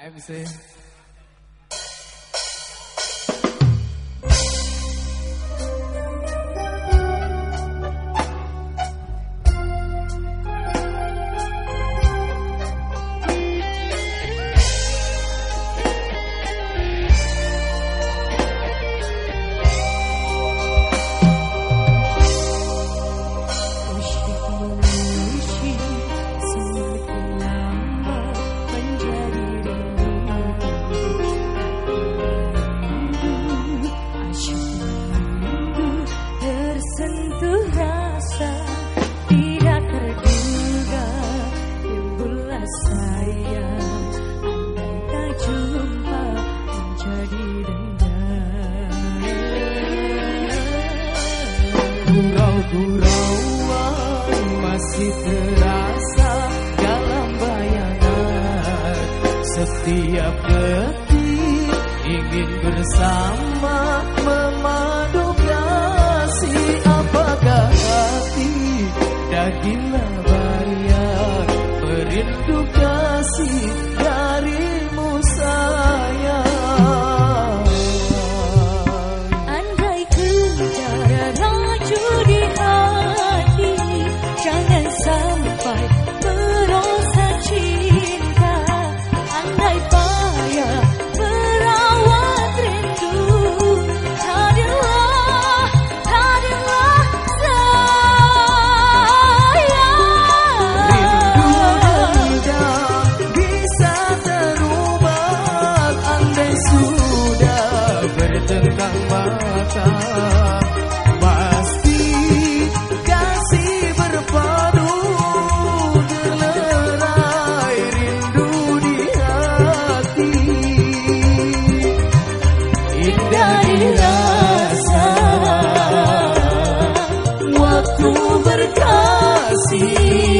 I have to say. Gurauan masih terasa dalam bayangan. Setiap detik ingin bersama. see.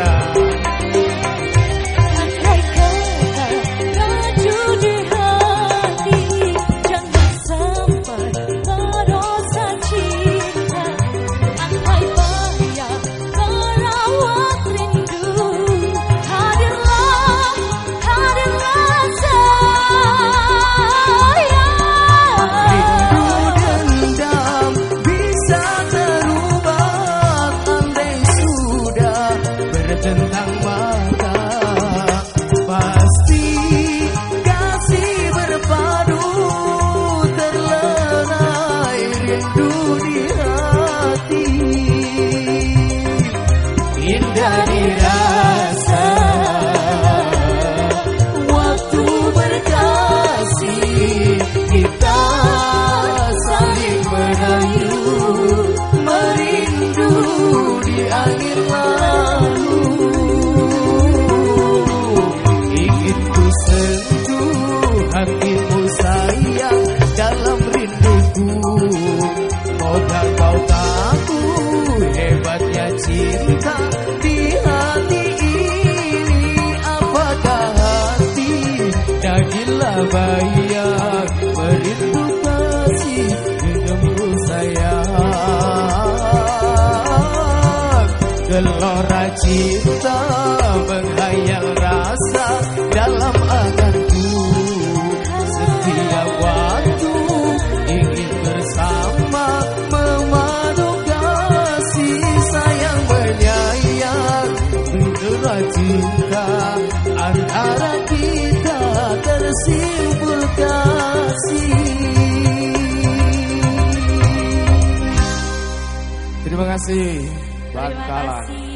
Yeah. di hati. Indah dirasa. Waktu berkasih Kita saling merayu Merindu di angin. Bayang Merindu kasih Denganmu sayang. Gelora cinta Menghayal rasa Dalam anganku Setiap waktu Ingin bersama Memadu kasih Sayang menyayang. Gelora cinta Antara Terima kasih. Terima kasih.